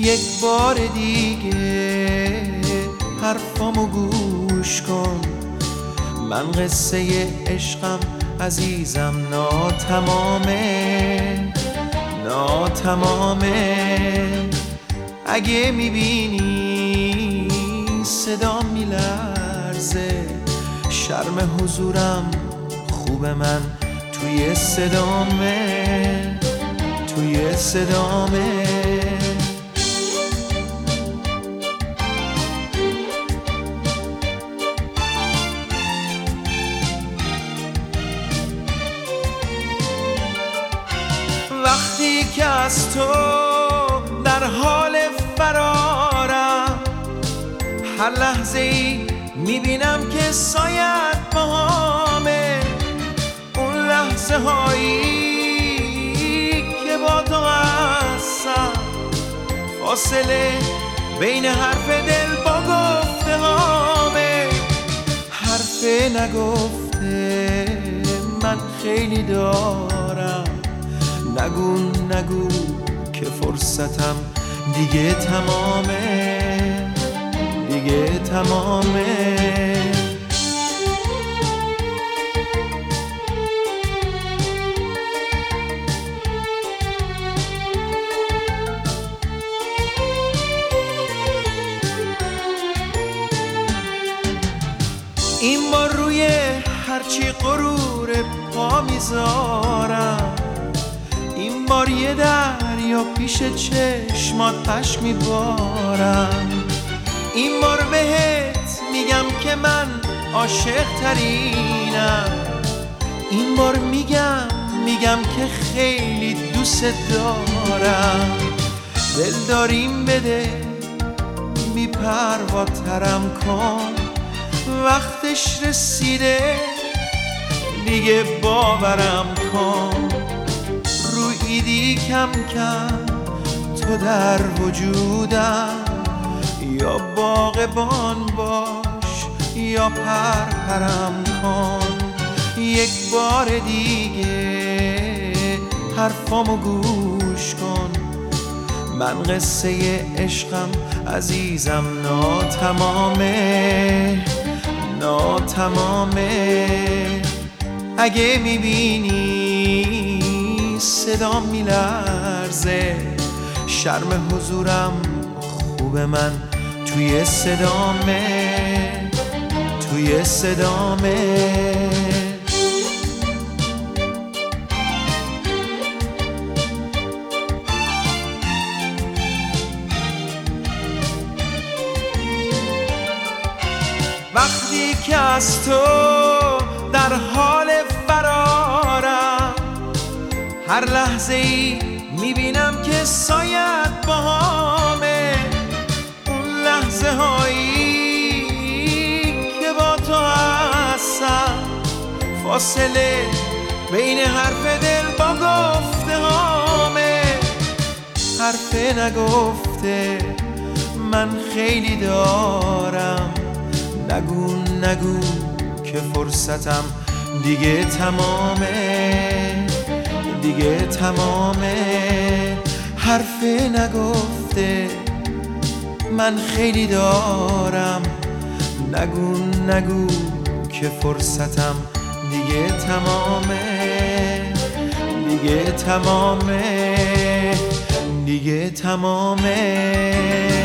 یک بار دیگه حرفامو گوش کن. من قصه عشقم عزیزم ناتمامه ناتمامه. اگه می‌بینی صدا میلرزه شرم حضورم خوب من توی صدامه توی صدامه. وقتی که از تو در حال فرارم هر لحظه ای می‌بینم که سایت باهامه اون لحظه هایی که با تو هستم فاصله بین حرف دل با گفته هامه حرف نگفته من خیلی دارم. نگو نگو که فرصتم دیگه تمامه دیگه تمامه. این بار روی هرچی غرور پا می‌ذارم. این بار یه دریا پیش چشمات پش میبارم. این بار بهت میگم که من عاشق ترینم. این بار میگم میگم که خیلی دوست دارم. دل داریم بده بی ترم کن. وقتش رسیده دیگه باورم کن. کم کم تو در وجودم. یا باغبان باش یا پرپرم کن. یک بار دیگه حرفامو گوش کن. من قصه عشقم عزیزم ناتمامه. ناتمامه. اگه می‌بینی صدا میلرزه. شرم حضورم خوب من توی صدامه. توی صدامه. وقتی که از تو در حال هر لحظه ای می‌بینم که سایت باهامه. اون لحظه هایی که با تو هستم. فاصله بین حرف دل با گفته هامه. حرف نگفته من خیلی دارم. نگو نگو که فرصتم دیگه تمامه. دیگه تمامه حرف نگفته. من خیلی دارم. نگو نگو که فرصتم دیگه تمامه. دیگه تمامه. دیگه تمامه.